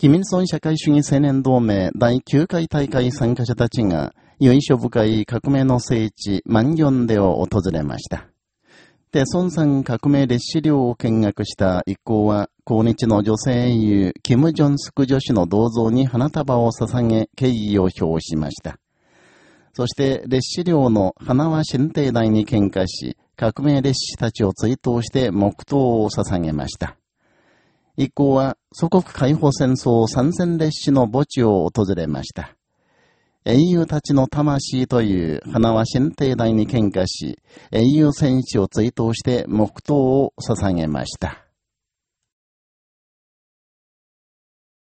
キミルソン社会主義青年同盟第9回大会参加者たちが、由緒深い革命の聖地、マンギョンデを訪れました。で、孫さん革命列車両を見学した一行は、抗日の女性英雄、キム・ジョンスク女子の銅像に花束を捧げ、敬意を表しました。そして、列車両の花輪新帝大に喧嘩し、革命列車たちを追悼して黙祷を捧げました。一行は祖国解放戦争参戦列車の墓地を訪れました。英雄たちの魂という花は新帝大に献花し、英雄戦士を追悼して黙祷を捧げました。